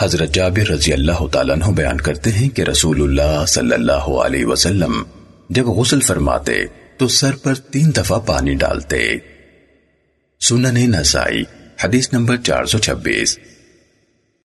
حضرت جابر رضی اللہ تعالیٰ عنہ بیان کرتے ہیں کہ رسول اللہ صلی اللہ علیہ وسلم جب غسل فرماتے تو سر پر تین دفعہ پانی ڈالتے۔ سنن نسائی، حدیث نمبر چار سو چھبیس۔